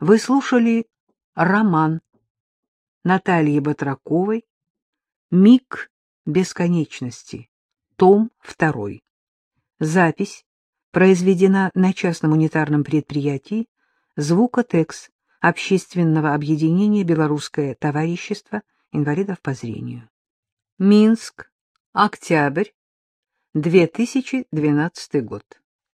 Вы слушали роман Натальи Батраковой «Миг бесконечности», том 2. Запись произведена на частном унитарном предприятии «Звукотекс» Общественного объединения «Белорусское товарищество инвалидов по зрению». Минск, октябрь, 2012 год.